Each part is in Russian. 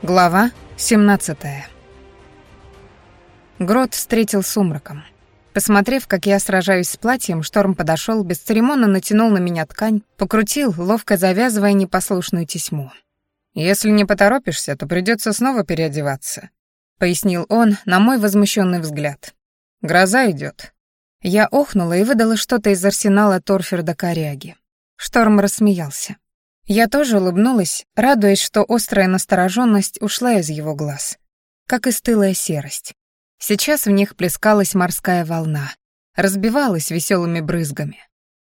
Глава 17. Грот встретил сумраком. Посмотрев, как я сражаюсь с платьем, Шторм подошел, бесцеремонно натянул на меня ткань, покрутил, ловко завязывая непослушную тесьму. «Если не поторопишься, то придется снова переодеваться», — пояснил он на мой возмущенный взгляд. «Гроза идет. Я охнула и выдала что-то из арсенала Торферда коряги. Шторм рассмеялся. Я тоже улыбнулась, радуясь, что острая настороженность ушла из его глаз, как и стылая серость. Сейчас в них плескалась морская волна, разбивалась веселыми брызгами.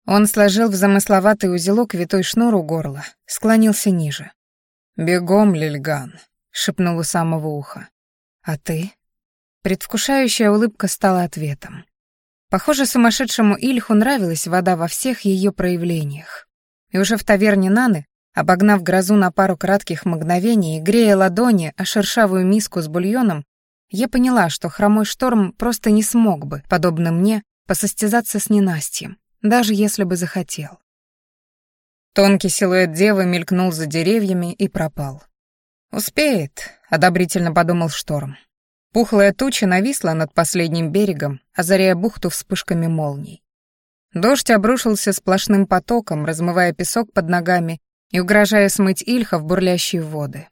Он сложил в замысловатый узелок витой шнур у горла, склонился ниже. «Бегом, Лильган», — шепнул у самого уха. «А ты?» Предвкушающая улыбка стала ответом. Похоже, сумасшедшему Ильху нравилась вода во всех ее проявлениях. И уже в таверне Наны, обогнав грозу на пару кратких мгновений и грея ладони о шершавую миску с бульоном, я поняла, что хромой шторм просто не смог бы, подобно мне, посостязаться с ненастьем, даже если бы захотел. Тонкий силуэт девы мелькнул за деревьями и пропал. «Успеет», — одобрительно подумал шторм. Пухлая туча нависла над последним берегом, озаряя бухту вспышками молний. Дождь обрушился сплошным потоком, размывая песок под ногами и угрожая смыть Ильха в бурлящие воды.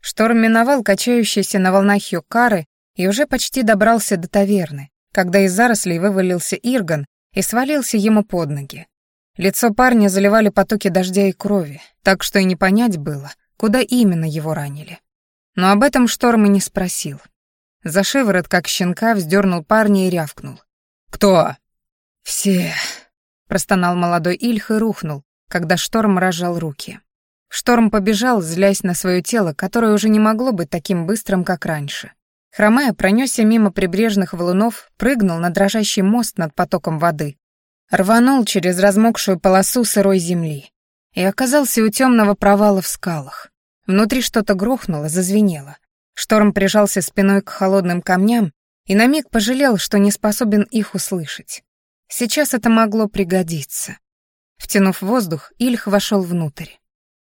Шторм миновал качающиеся на волнах Йокары и уже почти добрался до таверны, когда из зарослей вывалился Ирган и свалился ему под ноги. Лицо парня заливали потоки дождя и крови, так что и не понять было, куда именно его ранили. Но об этом Шторм и не спросил. За шиворот, как щенка, вздернул парня и рявкнул. «Кто?» «Все», — простонал молодой Ильх и рухнул, когда Шторм разжал руки. Шторм побежал, злясь на свое тело, которое уже не могло быть таким быстрым, как раньше. Хромая, пронесся мимо прибрежных валунов, прыгнул на дрожащий мост над потоком воды, рванул через размокшую полосу сырой земли и оказался у темного провала в скалах. Внутри что-то грохнуло, зазвенело. Шторм прижался спиной к холодным камням и на миг пожалел, что не способен их услышать. Сейчас это могло пригодиться. Втянув воздух, Ильх вошел внутрь.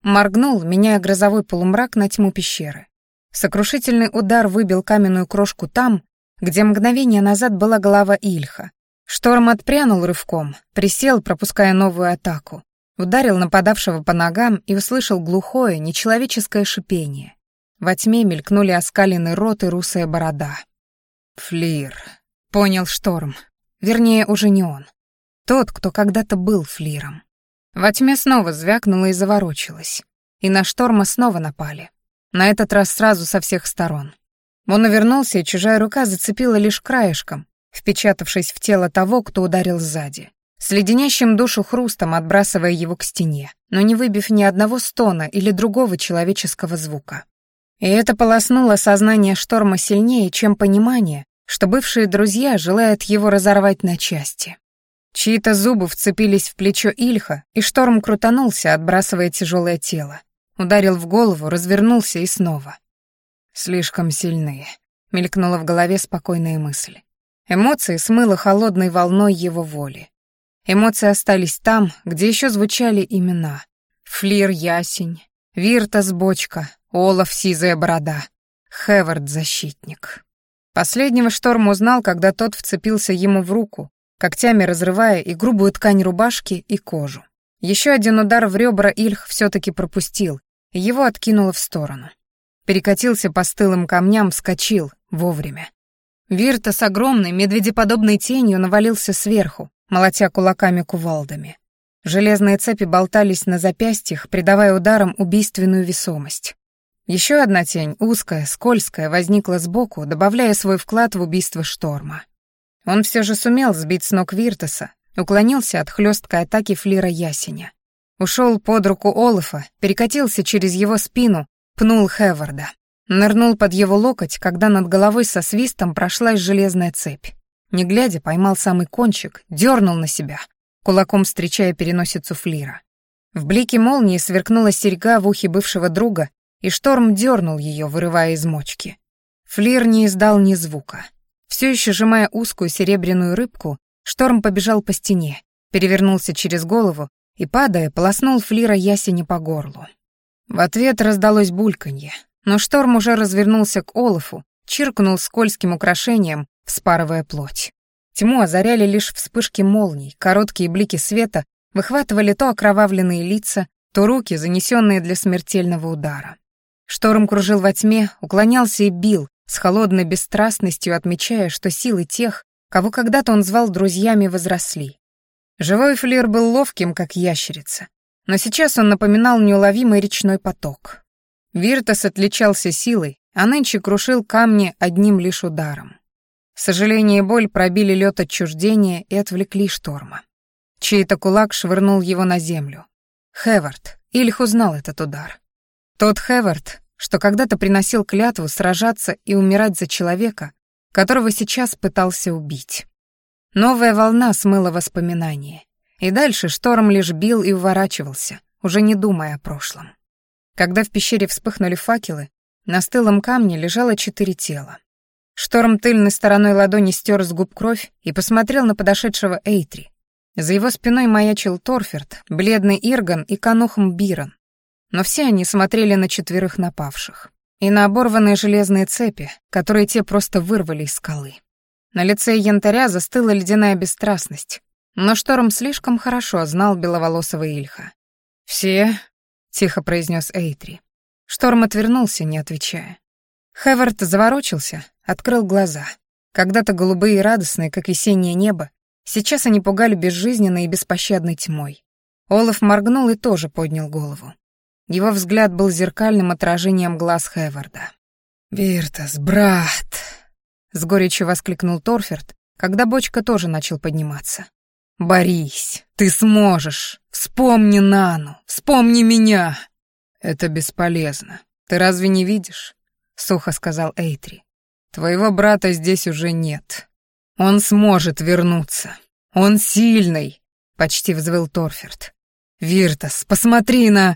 Моргнул, меняя грозовой полумрак на тьму пещеры. Сокрушительный удар выбил каменную крошку там, где мгновение назад была голова Ильха. Шторм отпрянул рывком, присел, пропуская новую атаку. Ударил нападавшего по ногам и услышал глухое, нечеловеческое шипение. Во тьме мелькнули оскаленный рот и русая борода. «Флир», — понял Шторм, Вернее, уже не он. Тот, кто когда-то был флиром. Во тьме снова звякнуло и заворочилось. И на шторма снова напали. На этот раз сразу со всех сторон. Он увернулся, и чужая рука зацепила лишь краешком, впечатавшись в тело того, кто ударил сзади. С леденящим душу хрустом отбрасывая его к стене, но не выбив ни одного стона или другого человеческого звука. И это полоснуло сознание шторма сильнее, чем понимание, что бывшие друзья желают его разорвать на части. Чьи-то зубы вцепились в плечо Ильха, и шторм крутанулся, отбрасывая тяжелое тело. Ударил в голову, развернулся и снова. «Слишком сильные», — мелькнула в голове спокойная мысль. Эмоции смыло холодной волной его воли. Эмоции остались там, где еще звучали имена. Флир Ясень, Виртас Бочка, Олаф Сизая Борода, Хевард Защитник. Последнего Шторм узнал, когда тот вцепился ему в руку, когтями разрывая и грубую ткань рубашки, и кожу. Еще один удар в ребра Ильх все-таки пропустил, и его откинуло в сторону. Перекатился по стылым камням, вскочил вовремя. Вирта с огромной медведеподобной тенью навалился сверху, молотя кулаками-кувалдами. Железные цепи болтались на запястьях, придавая ударам убийственную весомость. Еще одна тень, узкая, скользкая, возникла сбоку, добавляя свой вклад в убийство шторма. Он все же сумел сбить с ног Виртаса, уклонился от хлесткой атаки Флира Ясеня. Ушел под руку Олафа, перекатился через его спину, пнул Хеварда. Нырнул под его локоть, когда над головой со свистом прошлась железная цепь. Не глядя, поймал самый кончик, дернул на себя, кулаком встречая переносицу Флира. В блике молнии сверкнула серьга в ухе бывшего друга, и шторм дернул ее, вырывая из мочки. Флир не издал ни звука. Все еще сжимая узкую серебряную рыбку, шторм побежал по стене, перевернулся через голову и, падая, полоснул Флира ясени по горлу. В ответ раздалось бульканье. но шторм уже развернулся к Олафу, чиркнул скользким украшением, вспарывая плоть. Тьму озаряли лишь вспышки молний, короткие блики света выхватывали то окровавленные лица, то руки, занесенные для смертельного удара. Шторм кружил во тьме, уклонялся и бил, с холодной бесстрастностью отмечая, что силы тех, кого когда-то он звал друзьями, возросли. Живой флир был ловким, как ящерица, но сейчас он напоминал неуловимый речной поток. Виртас отличался силой, а нынче крушил камни одним лишь ударом. Сожаление и боль пробили лед отчуждения и отвлекли шторма. Чей-то кулак швырнул его на землю. Хевард, Ильх узнал этот удар. Тот Хевард, что когда-то приносил клятву сражаться и умирать за человека, которого сейчас пытался убить. Новая волна смыла воспоминания, и дальше шторм лишь бил и уворачивался, уже не думая о прошлом. Когда в пещере вспыхнули факелы, на стылом камне лежало четыре тела. Шторм тыльной стороной ладони стер с губ кровь и посмотрел на подошедшего Эйтри. За его спиной маячил Торферт, бледный Ирган и Канухм Бирон. Но все они смотрели на четверых напавших и на оборванные железные цепи, которые те просто вырвали из скалы. На лице янтаря застыла ледяная бесстрастность, но Шторм слишком хорошо знал беловолосого Ильха. «Все?» — тихо произнес Эйтри. Шторм отвернулся, не отвечая. Хевард заворочился, открыл глаза. Когда-то голубые и радостные, как весеннее небо, сейчас они пугали безжизненной и беспощадной тьмой. Олаф моргнул и тоже поднял голову. Его взгляд был зеркальным отражением глаз Хеварда. «Виртас, брат!» — с горечью воскликнул Торферд, когда бочка тоже начал подниматься. «Борись, ты сможешь! Вспомни Нану! Вспомни меня!» «Это бесполезно. Ты разве не видишь?» — сухо сказал Эйтри. «Твоего брата здесь уже нет. Он сможет вернуться. Он сильный!» — почти взвыл Торферд. «Виртас, посмотри на...»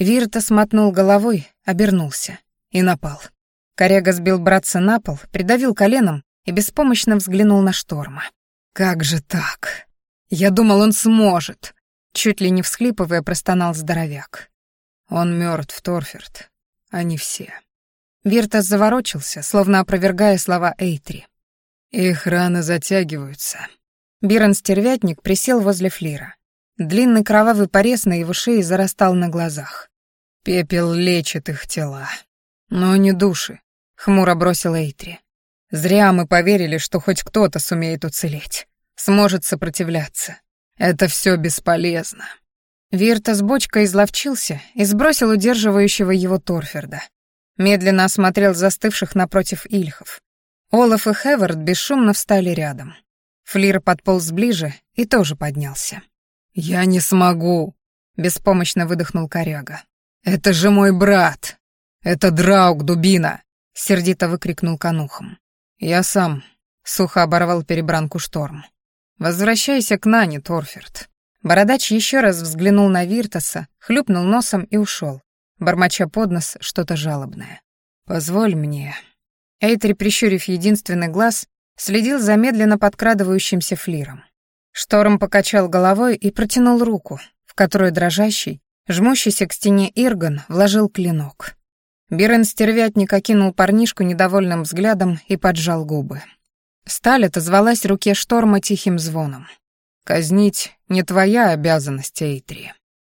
Вирта смотнул головой, обернулся и напал. Коряга сбил братца на пол, придавил коленом и беспомощно взглянул на шторма. «Как же так? Я думал, он сможет!» Чуть ли не всхлипывая, простонал здоровяк. «Он мертв, Торферт. Они все». Виртас заворочился, словно опровергая слова Эйтри. «Их раны затягиваются». Бирон-стервятник присел возле Флира. Длинный кровавый порез на его шее зарастал на глазах. Пепел лечит их тела, но не души, хмуро бросил Эйтри. Зря мы поверили, что хоть кто-то сумеет уцелеть, сможет сопротивляться. Это все бесполезно. Вирта с бочкой изловчился и сбросил удерживающего его Торферда. Медленно осмотрел застывших напротив Ильхов. Олаф и Хевард бесшумно встали рядом. Флир подполз ближе и тоже поднялся. «Я не смогу», — беспомощно выдохнул коряга. «Это же мой брат! Это Драуг, дубина!» — сердито выкрикнул Канухом. «Я сам», — сухо оборвал перебранку шторм. «Возвращайся к Нане, Торферт». Бородач еще раз взглянул на Виртаса, хлюпнул носом и ушел, бормоча под нос что-то жалобное. «Позволь мне». Эйтри, прищурив единственный глаз, следил за медленно подкрадывающимся флиром. Шторм покачал головой и протянул руку, в которую дрожащий, Жмущийся к стене Ирган вложил клинок. Бирен стервятник окинул парнишку недовольным взглядом и поджал губы. Сталь отозвалась руке шторма тихим звоном. «Казнить не твоя обязанность, Эйтри».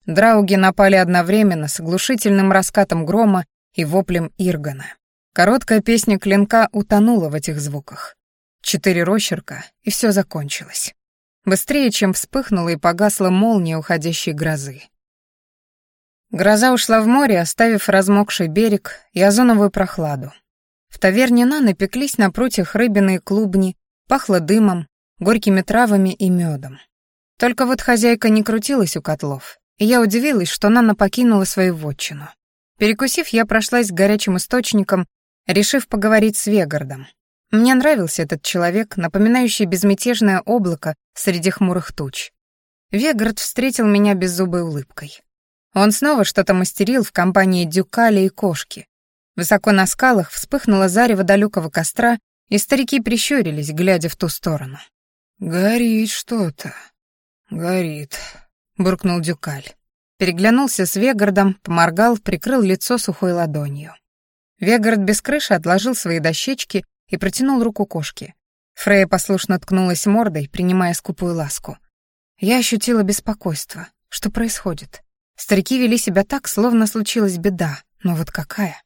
Драуги напали одновременно с оглушительным раскатом грома и воплем Иргана. Короткая песня клинка утонула в этих звуках. Четыре рощерка, и все закончилось. Быстрее, чем вспыхнула и погасла молния уходящей грозы. Гроза ушла в море, оставив размокший берег и озоновую прохладу. В таверне на напеклись на прутьях рыбины и клубни, пахло дымом, горькими травами и медом. Только вот хозяйка не крутилась у котлов, и я удивилась, что Нана покинула свою вотчину. Перекусив, я прошлась к горячим источникам, решив поговорить с Вегардом. Мне нравился этот человек, напоминающий безмятежное облако среди хмурых туч. Вегард встретил меня беззубой улыбкой. Он снова что-то мастерил в компании дюкали и кошки. Высоко на скалах вспыхнуло зарево далекого костра, и старики прищурились, глядя в ту сторону. «Горит что-то. Горит», — буркнул Дюкаль. Переглянулся с Вегардом, поморгал, прикрыл лицо сухой ладонью. Вегард без крыши отложил свои дощечки и протянул руку кошке. Фрея послушно ткнулась мордой, принимая скупую ласку. Я ощутила беспокойство. Что происходит? Старики вели себя так, словно случилась беда. Но вот какая?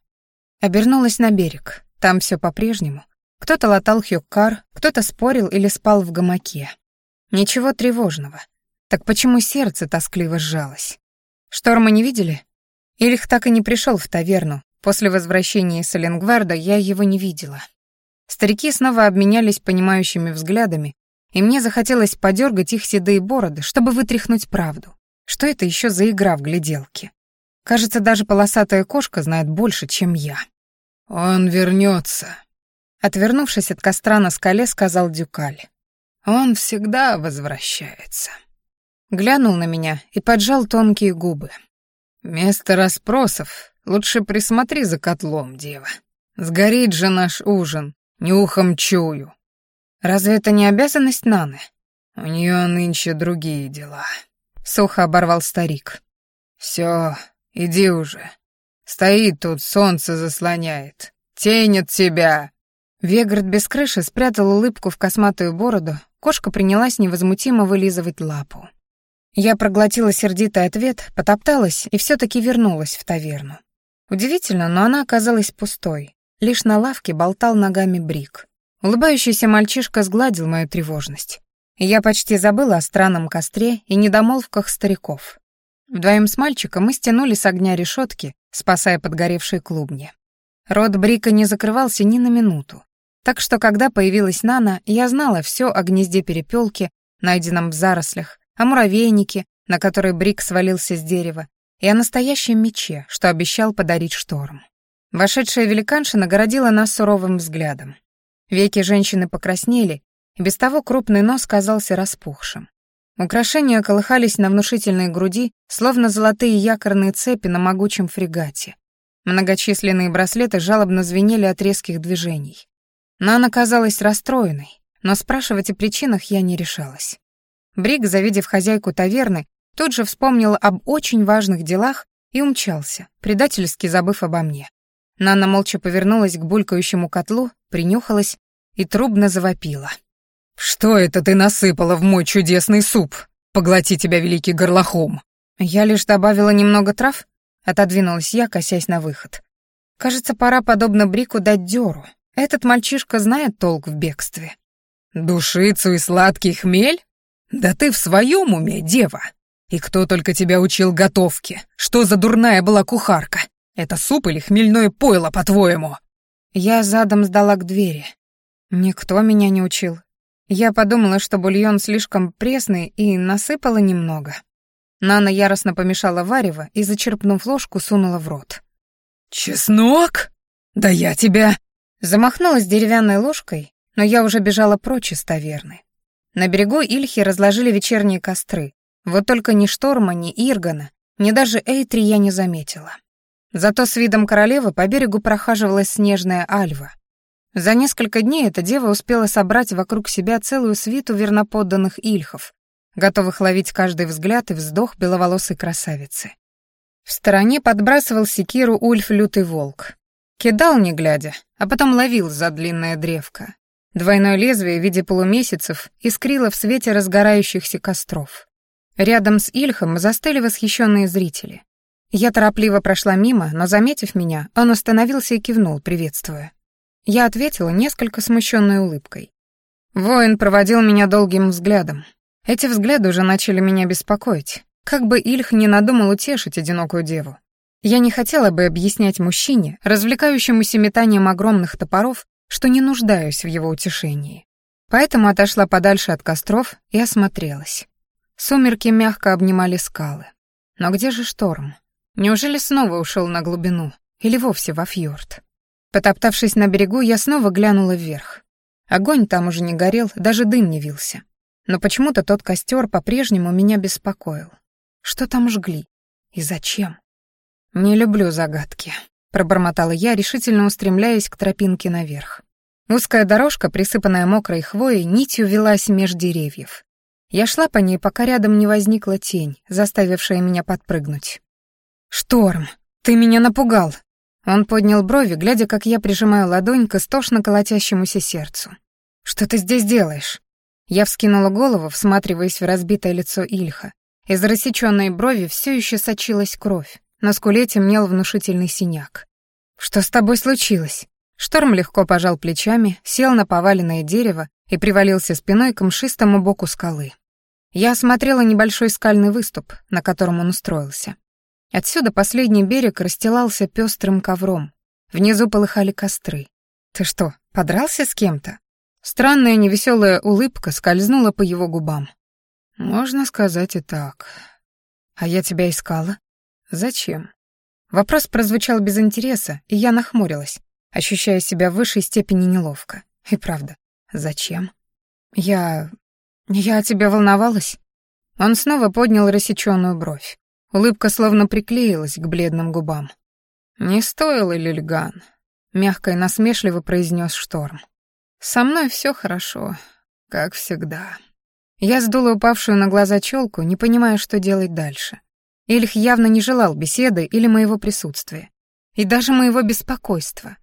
Обернулась на берег. Там все по-прежнему. Кто-то латал хюккар, кто-то спорил или спал в гамаке. Ничего тревожного. Так почему сердце тоскливо сжалось? Шторма не видели? Ильх так и не пришел в таверну. После возвращения из Соленгварда я его не видела. Старики снова обменялись понимающими взглядами, и мне захотелось подергать их седые бороды, чтобы вытряхнуть правду. Что это еще за игра в гляделки? Кажется, даже полосатая кошка знает больше, чем я. «Он вернется», — отвернувшись от костра на скале, сказал Дюкаль. «Он всегда возвращается». Глянул на меня и поджал тонкие губы. «Место расспросов. Лучше присмотри за котлом, дева. Сгорит же наш ужин, нюхом чую». «Разве это не обязанность Наны?» «У нее нынче другие дела», — сухо оборвал старик. «Все, иди уже. Стоит тут, солнце заслоняет. Тень тебя!» Вегард без крыши спрятал улыбку в косматую бороду, кошка принялась невозмутимо вылизывать лапу. Я проглотила сердитый ответ, потопталась и все таки вернулась в таверну. Удивительно, но она оказалась пустой. Лишь на лавке болтал ногами Брик. Улыбающийся мальчишка сгладил мою тревожность. я почти забыла о странном костре и недомолвках стариков. Вдвоем с мальчиком мы стянули с огня решетки, спасая подгоревшие клубни. Рот Брика не закрывался ни на минуту. Так что, когда появилась Нана, я знала все о гнезде перепелки, найденном в зарослях, о муравейнике, на который Брик свалился с дерева, и о настоящем мече, что обещал подарить шторм. Вошедшая великанша нагородила нас суровым взглядом. Веки женщины покраснели, и без того крупный нос казался распухшим. Украшения колыхались на внушительной груди, словно золотые якорные цепи на могучем фрегате. Многочисленные браслеты жалобно звенели от резких движений. Нана казалась расстроенной, но спрашивать о причинах я не решалась. Брик, завидев хозяйку таверны, тут же вспомнил об очень важных делах и умчался, предательски забыв обо мне. Нана молча повернулась к булькающему котлу, принюхалась и трубно завопила. «Что это ты насыпала в мой чудесный суп? Поглоти тебя, великий горлохом!» «Я лишь добавила немного трав», — отодвинулась я, косясь на выход. «Кажется, пора, подобно Брику, дать дёру. Этот мальчишка знает толк в бегстве». «Душицу и сладкий хмель? Да ты в своем уме, дева! И кто только тебя учил готовке? Что за дурная была кухарка? Это суп или хмельное пойло, по-твоему?» Я задом сдала к двери. Никто меня не учил. Я подумала, что бульон слишком пресный, и насыпала немного. Нана яростно помешала варево и, зачерпнув ложку, сунула в рот. «Чеснок? Да я тебя...» Замахнулась деревянной ложкой, но я уже бежала прочь из таверны. На берегу Ильхи разложили вечерние костры. Вот только ни Шторма, ни Иргана, ни даже Эйтри я не заметила. Зато с видом королевы по берегу прохаживалась снежная альва. За несколько дней эта дева успела собрать вокруг себя целую свиту верноподданных ильхов, готовых ловить каждый взгляд и вздох беловолосой красавицы. В стороне подбрасывал секиру Ульф Лютый Волк. Кидал, не глядя, а потом ловил за длинное древко. Двойное лезвие в виде полумесяцев искрило в свете разгорающихся костров. Рядом с Ильхом застыли восхищенные зрители. Я торопливо прошла мимо, но, заметив меня, он остановился и кивнул, приветствуя. Я ответила несколько смущенной улыбкой. Воин проводил меня долгим взглядом. Эти взгляды уже начали меня беспокоить. Как бы Ильх не надумал утешить одинокую деву. Я не хотела бы объяснять мужчине, развлекающемуся метанием огромных топоров, что не нуждаюсь в его утешении. Поэтому отошла подальше от костров и осмотрелась. Сумерки мягко обнимали скалы. Но где же шторм? Неужели снова ушел на глубину? Или вовсе во фьорд? Потоптавшись на берегу, я снова глянула вверх. Огонь там уже не горел, даже дым не вился. Но почему-то тот костер по-прежнему меня беспокоил. Что там жгли? И зачем? «Не люблю загадки», — пробормотала я, решительно устремляясь к тропинке наверх. Узкая дорожка, присыпанная мокрой хвоей, нитью велась меж деревьев. Я шла по ней, пока рядом не возникла тень, заставившая меня подпрыгнуть. «Шторм, ты меня напугал!» Он поднял брови, глядя, как я прижимаю ладонь к истошно колотящемуся сердцу. «Что ты здесь делаешь?» Я вскинула голову, всматриваясь в разбитое лицо Ильха. Из рассечённой брови все еще сочилась кровь. На скуле темнел внушительный синяк. «Что с тобой случилось?» Шторм легко пожал плечами, сел на поваленное дерево и привалился спиной к мшистому боку скалы. Я осмотрела небольшой скальный выступ, на котором он устроился. Отсюда последний берег расстилался пестрым ковром. Внизу полыхали костры. «Ты что, подрался с кем-то?» Странная невеселая улыбка скользнула по его губам. «Можно сказать и так. А я тебя искала? Зачем?» Вопрос прозвучал без интереса, и я нахмурилась, ощущая себя в высшей степени неловко. И правда, зачем? Я... я о тебе волновалась? Он снова поднял рассечённую бровь. Улыбка словно приклеилась к бледным губам. «Не стоило, Лильган», — мягко и насмешливо произнес Шторм. «Со мной все хорошо, как всегда». Я сдула упавшую на глаза челку, не понимая, что делать дальше. Ильх явно не желал беседы или моего присутствия. И даже моего беспокойства.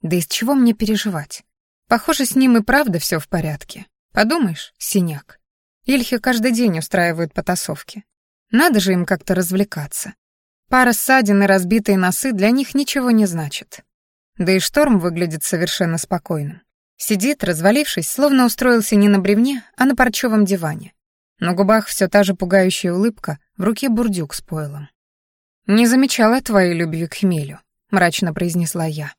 Да из чего мне переживать? Похоже, с ним и правда все в порядке. Подумаешь, синяк. Ильхи каждый день устраивают потасовки. Надо же им как-то развлекаться. Пара ссадин и разбитые носы для них ничего не значит. Да и шторм выглядит совершенно спокойным. Сидит, развалившись, словно устроился не на бревне, а на парчевом диване. На губах все та же пугающая улыбка, в руке бурдюк с пойлом. «Не замечала твоей любви к хмелю», — мрачно произнесла я.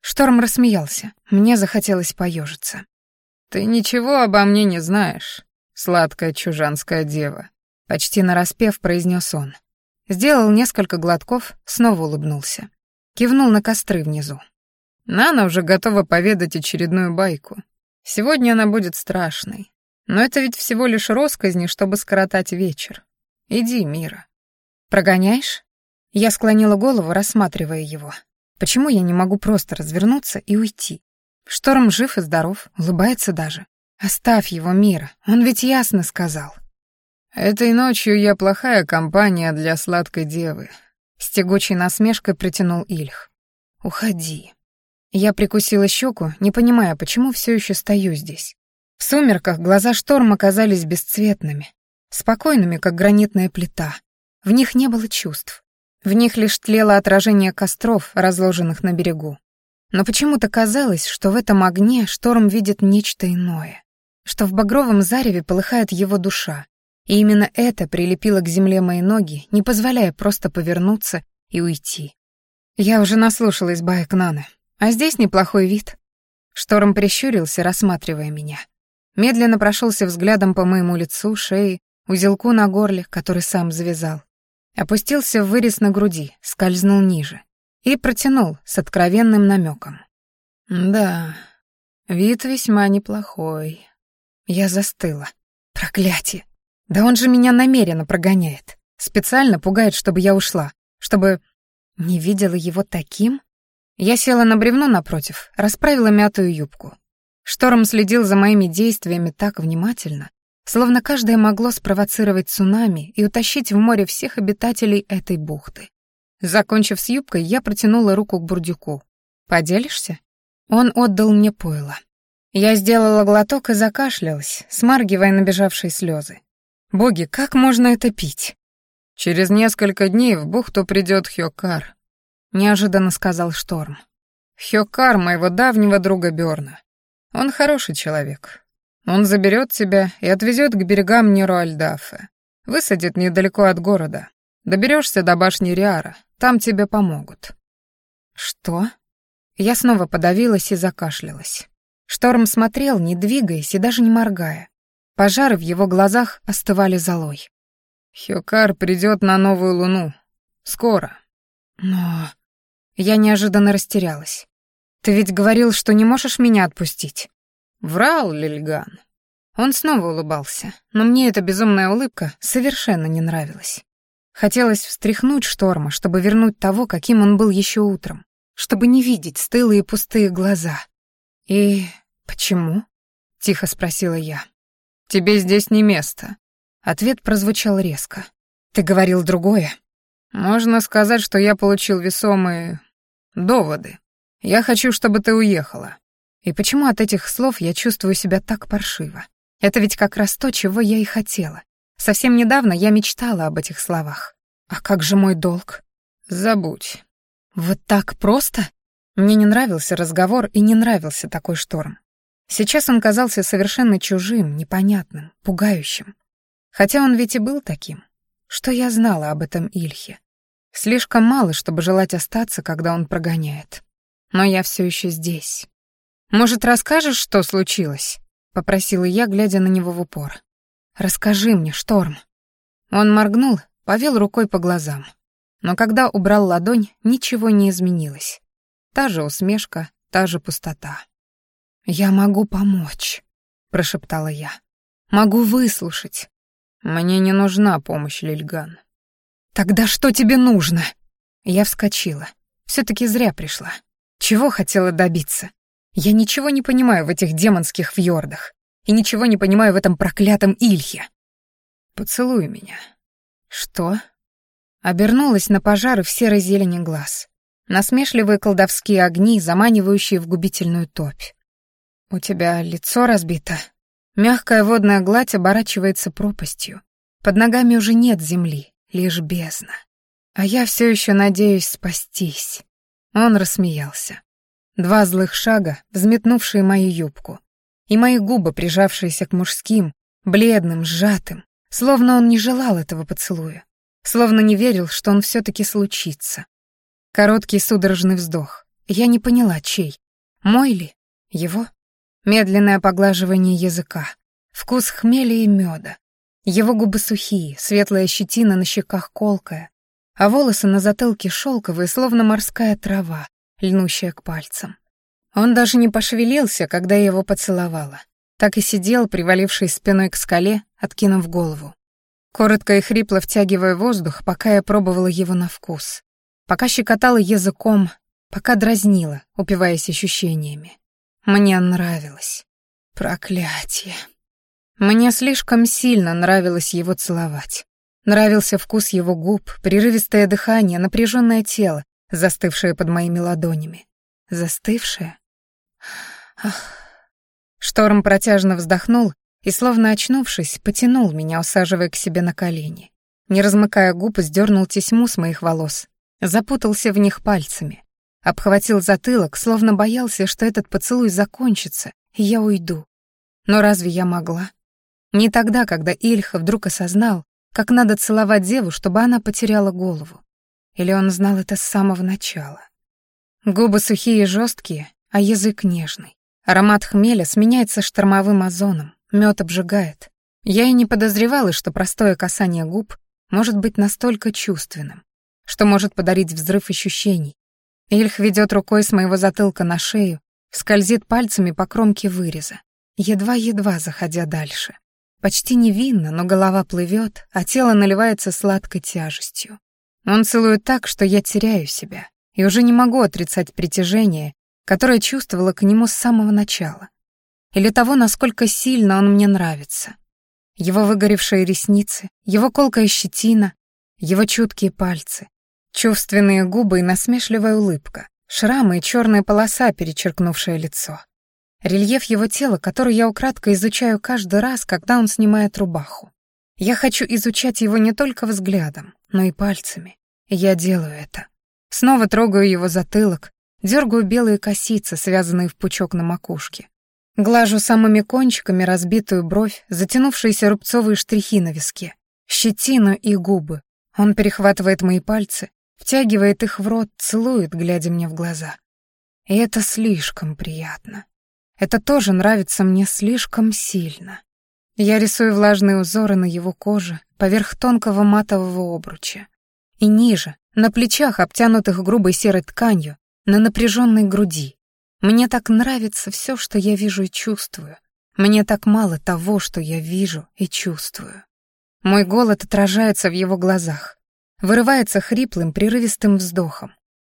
Шторм рассмеялся. Мне захотелось поежиться. «Ты ничего обо мне не знаешь, сладкая чужанская дева», Почти нараспев произнес он. Сделал несколько глотков, снова улыбнулся. Кивнул на костры внизу. Нана уже готова поведать очередную байку. Сегодня она будет страшной. Но это ведь всего лишь росказни, чтобы скоротать вечер. Иди, Мира. Прогоняешь? Я склонила голову, рассматривая его. Почему я не могу просто развернуться и уйти? Шторм жив и здоров, улыбается даже. Оставь его, Мира, он ведь ясно сказал. «Этой ночью я плохая компания для сладкой девы», — с тягучей насмешкой протянул Ильх. «Уходи». Я прикусила щеку, не понимая, почему все еще стою здесь. В сумерках глаза шторма казались бесцветными, спокойными, как гранитная плита. В них не было чувств. В них лишь тлело отражение костров, разложенных на берегу. Но почему-то казалось, что в этом огне шторм видит нечто иное, что в багровом зареве полыхает его душа, и именно это прилепило к земле мои ноги, не позволяя просто повернуться и уйти. Я уже наслушалась баек Наны, а здесь неплохой вид. Шторм прищурился, рассматривая меня. Медленно прошелся взглядом по моему лицу, шее, узелку на горле, который сам завязал. Опустился в вырез на груди, скользнул ниже и протянул с откровенным намеком. «Да, вид весьма неплохой». Я застыла. Проклятие! Да он же меня намеренно прогоняет. Специально пугает, чтобы я ушла. Чтобы... Не видела его таким? Я села на бревно напротив, расправила мятую юбку. Шторм следил за моими действиями так внимательно, словно каждое могло спровоцировать цунами и утащить в море всех обитателей этой бухты. Закончив с юбкой, я протянула руку к бурдюку. «Поделишься?» Он отдал мне пойло. Я сделала глоток и закашлялась, смаргивая набежавшие слезы. Боги, как можно это пить? Через несколько дней в бухту придет Хёкар, неожиданно сказал Шторм. Хёкар моего давнего друга Бёрна. Он хороший человек. Он заберет тебя и отвезет к берегам Неру-Альдафе. Высадит недалеко от города. Доберешься до башни Риара, там тебе помогут. Что? Я снова подавилась и закашлялась. Шторм смотрел, не двигаясь и даже не моргая. Пожары в его глазах остывали золой. «Хёкар придет на новую луну. Скоро». «Но...» Я неожиданно растерялась. «Ты ведь говорил, что не можешь меня отпустить». «Врал, Лильган». Он снова улыбался, но мне эта безумная улыбка совершенно не нравилась. Хотелось встряхнуть шторма, чтобы вернуть того, каким он был еще утром, чтобы не видеть стылые пустые глаза. «И почему?» — тихо спросила я. Тебе здесь не место». Ответ прозвучал резко. «Ты говорил другое?» «Можно сказать, что я получил весомые Доводы. Я хочу, чтобы ты уехала. И почему от этих слов я чувствую себя так паршиво? Это ведь как раз то, чего я и хотела. Совсем недавно я мечтала об этих словах. А как же мой долг? Забудь. Вот так просто? Мне не нравился разговор и не нравился такой шторм. Сейчас он казался совершенно чужим, непонятным, пугающим. Хотя он ведь и был таким. Что я знала об этом Ильхе? Слишком мало, чтобы желать остаться, когда он прогоняет. Но я все еще здесь. «Может, расскажешь, что случилось?» — попросила я, глядя на него в упор. «Расскажи мне, Шторм». Он моргнул, повел рукой по глазам. Но когда убрал ладонь, ничего не изменилось. Та же усмешка, та же пустота. «Я могу помочь», — прошептала я. «Могу выслушать». «Мне не нужна помощь, Лильган». «Тогда что тебе нужно?» Я вскочила. все таки зря пришла. Чего хотела добиться? Я ничего не понимаю в этих демонских фьордах. И ничего не понимаю в этом проклятом Ильхе. Поцелуй меня. Что? Обернулась на пожары в серой зелени глаз. Насмешливые колдовские огни, заманивающие в губительную топь. У тебя лицо разбито. Мягкая водная гладь оборачивается пропастью. Под ногами уже нет земли, лишь бездна. А я все еще надеюсь спастись. Он рассмеялся. Два злых шага, взметнувшие мою юбку, и мои губы, прижавшиеся к мужским, бледным, сжатым, словно он не желал этого поцелуя, словно не верил, что он все-таки случится. Короткий судорожный вздох. Я не поняла, чей. Мой ли? Его? Медленное поглаживание языка. Вкус хмеля и меда. Его губы сухие, светлая щетина на щеках колкая, а волосы на затылке шелковые, словно морская трава, льнущая к пальцам. Он даже не пошевелился, когда я его поцеловала. Так и сидел, привалившись спиной к скале, откинув голову. Коротко и хрипло втягивая воздух, пока я пробовала его на вкус. Пока щекотала языком, пока дразнила, упиваясь ощущениями. Мне нравилось. Проклятие. Мне слишком сильно нравилось его целовать. Нравился вкус его губ, прерывистое дыхание, напряженное тело, застывшее под моими ладонями. Застывшее? Ах. Шторм протяжно вздохнул и, словно очнувшись, потянул меня, усаживая к себе на колени. Не размыкая губ, сдернул тесьму с моих волос, запутался в них пальцами, обхватил затылок, словно боялся, что этот поцелуй закончится, и я уйду. Но разве я могла? Не тогда, когда Ильха вдруг осознал, как надо целовать деву, чтобы она потеряла голову. Или он знал это с самого начала. Губы сухие и жесткие, а язык нежный. Аромат хмеля сменяется штормовым озоном, мед обжигает. Я и не подозревала, что простое касание губ может быть настолько чувственным, что может подарить взрыв ощущений. Ильх ведет рукой с моего затылка на шею, скользит пальцами по кромке выреза, едва-едва заходя дальше. Почти невинно, но голова плывет, а тело наливается сладкой тяжестью. Он целует так, что я теряю себя, и уже не могу отрицать притяжение, которое чувствовала к нему с самого начала. Или того, насколько сильно он мне нравится. Его выгоревшие ресницы, его колкая щетина, его чуткие пальцы, чувственные губы и насмешливая улыбка, шрамы и черная полоса, перечеркнувшая лицо. Рельеф его тела, который я украдко изучаю каждый раз, когда он снимает рубаху. Я хочу изучать его не только взглядом, но и пальцами. Я делаю это. Снова трогаю его затылок, дергаю белые косицы, связанные в пучок на макушке. Глажу самыми кончиками разбитую бровь, затянувшиеся рубцовые штрихи на виске, щетину и губы. Он перехватывает мои пальцы, втягивает их в рот, целует, глядя мне в глаза. И это слишком приятно. Это тоже нравится мне слишком сильно. Я рисую влажные узоры на его коже, поверх тонкого матового обруча. И ниже, на плечах, обтянутых грубой серой тканью, на напряженной груди. Мне так нравится все, что я вижу и чувствую. Мне так мало того, что я вижу и чувствую. Мой голод отражается в его глазах, вырывается хриплым, прерывистым вздохом.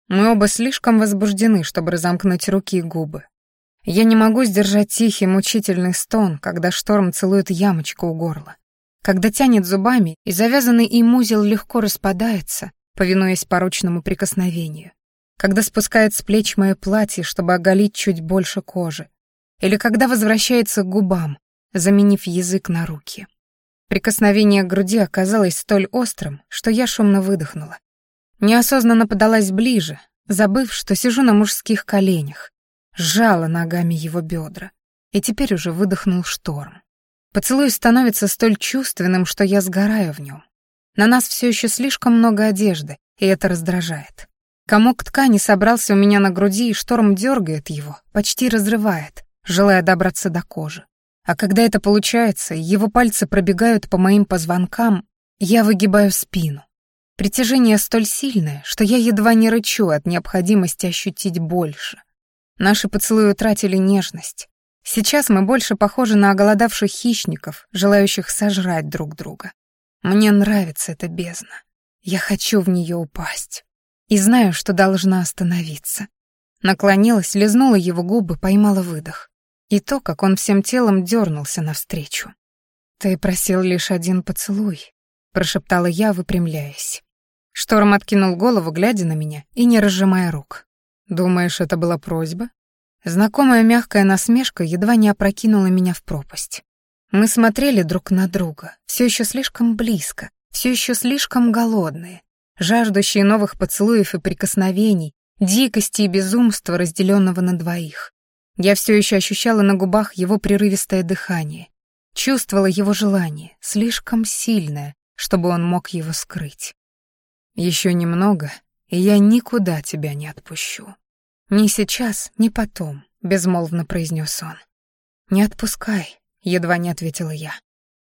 Мы оба слишком возбуждены, чтобы разомкнуть руки и губы. Я не могу сдержать тихий, мучительный стон, когда шторм целует ямочку у горла. Когда тянет зубами, и завязанный им узел легко распадается, повинуясь порочному прикосновению. когда спускает с плеч мое платье, чтобы оголить чуть больше кожи, или когда возвращается к губам, заменив язык на руки. Прикосновение к груди оказалось столь острым, что я шумно выдохнула. Неосознанно подалась ближе, забыв, что сижу на мужских коленях, сжала ногами его бедра, и теперь уже выдохнул шторм. Поцелуй становится столь чувственным, что я сгораю в нем. На нас все еще слишком много одежды, и это раздражает. Комок ткани собрался у меня на груди, и шторм дергает его, почти разрывает, желая добраться до кожи. А когда это получается, его пальцы пробегают по моим позвонкам, я выгибаю спину. Притяжение столь сильное, что я едва не рычу от необходимости ощутить больше. Наши поцелуи утратили нежность. Сейчас мы больше похожи на оголодавших хищников, желающих сожрать друг друга. Мне нравится эта бездна. Я хочу в нее упасть. И знаю, что должна остановиться. Наклонилась, лизнула его губы, поймала выдох. И то, как он всем телом дернулся навстречу. «Ты просил лишь один поцелуй», — прошептала я, выпрямляясь. Шторм откинул голову, глядя на меня и не разжимая рук. «Думаешь, это была просьба?» Знакомая мягкая насмешка едва не опрокинула меня в пропасть. Мы смотрели друг на друга, все еще слишком близко, все еще слишком голодные, жаждущие новых поцелуев и прикосновений, дикости и безумства, разделенного на двоих. Я все еще ощущала на губах его прерывистое дыхание, чувствовала его желание, слишком сильное, чтобы он мог его скрыть. Еще немного, и я никуда тебя не отпущу. Ни сейчас, ни потом, безмолвно произнес он. Не отпускай, едва не ответила я.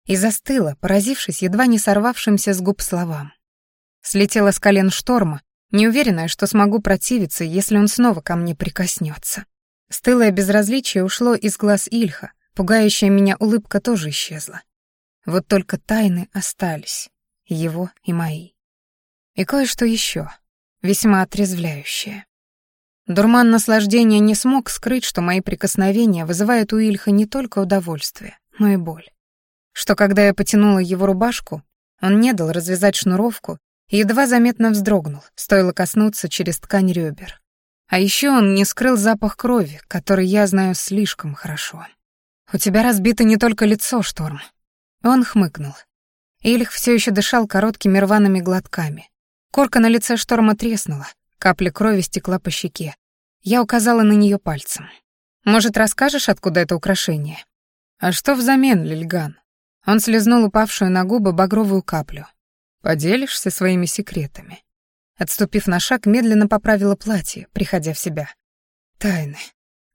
И застыла, поразившись едва не сорвавшимся с губ словам. Слетела с колен шторма, неуверенная, что смогу противиться, если он снова ко мне прикоснется. Стылое безразличие ушло из глаз Ильха, пугающая меня улыбка тоже исчезла. Вот только тайны остались, его и мои. И кое-что еще, весьма отрезвляющее. Дурман наслаждения не смог скрыть, что мои прикосновения вызывают у Ильха не только удовольствие, но и боль. Что когда я потянула его рубашку, он не дал развязать шнуровку и едва заметно вздрогнул, стоило коснуться через ткань ребер. А еще он не скрыл запах крови, который я знаю слишком хорошо. «У тебя разбито не только лицо, Шторм». Он хмыкнул. Ильх все еще дышал короткими рваными глотками. Корка на лице Шторма треснула, капля крови стекла по щеке. Я указала на нее пальцем. «Может, расскажешь, откуда это украшение?» «А что взамен, Лильган?» Он слезнул упавшую на губы багровую каплю. «Поделишься своими секретами?» Отступив на шаг, медленно поправила платье, приходя в себя. Тайны.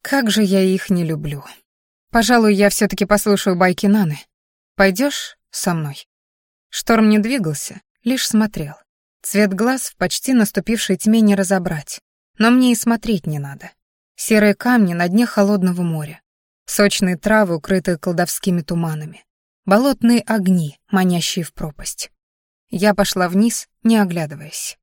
Как же я их не люблю. Пожалуй, я все таки послушаю байки Наны. Пойдешь со мной? Шторм не двигался, лишь смотрел. Цвет глаз в почти наступившей тьме не разобрать. Но мне и смотреть не надо. Серые камни на дне холодного моря. Сочные травы, укрытые колдовскими туманами. Болотные огни, манящие в пропасть. Я пошла вниз, не оглядываясь.